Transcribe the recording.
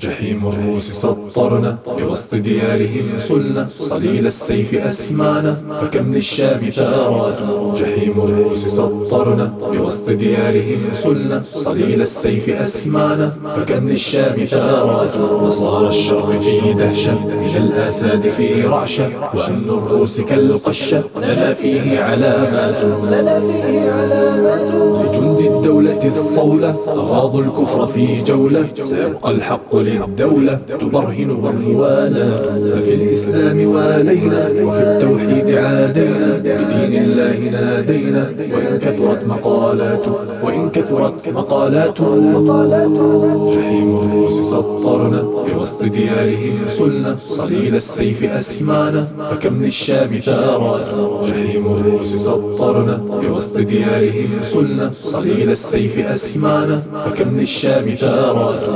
جحيم الروس سطرنا بوسط ديارهم سلنا صليل السيف أسمعنا فكم للشام ثارات. جحيم الروس سطرنا بوسط ديارهم سلنا صليل السيف أسمعنا فكم للشام ثارات. نصارى الشرق في دهشة من الآساد في رعشة وأمن الروس كالقشة لنا فيه علامات. لنا فيه علامات. لجند الدولة الصولة. أغاضوا الكفر في جولة. سيبقى الحق للدولة. تبرهنها الموالاة ففي الإسلام والينا. وفي التوحيد عادينا. بدين الله نادينا. وإن كثرت مقالاته وإن كثرت مقالاته جحيم الروس سطرنا بوسط ديارهم سلنا. صليل السيف أسمعنا فكم للشام ثارات. جحيم الروس سطرنا بوسط ديارهم سلنا. صليل السيف أسمعنا فكم للشام ثارات.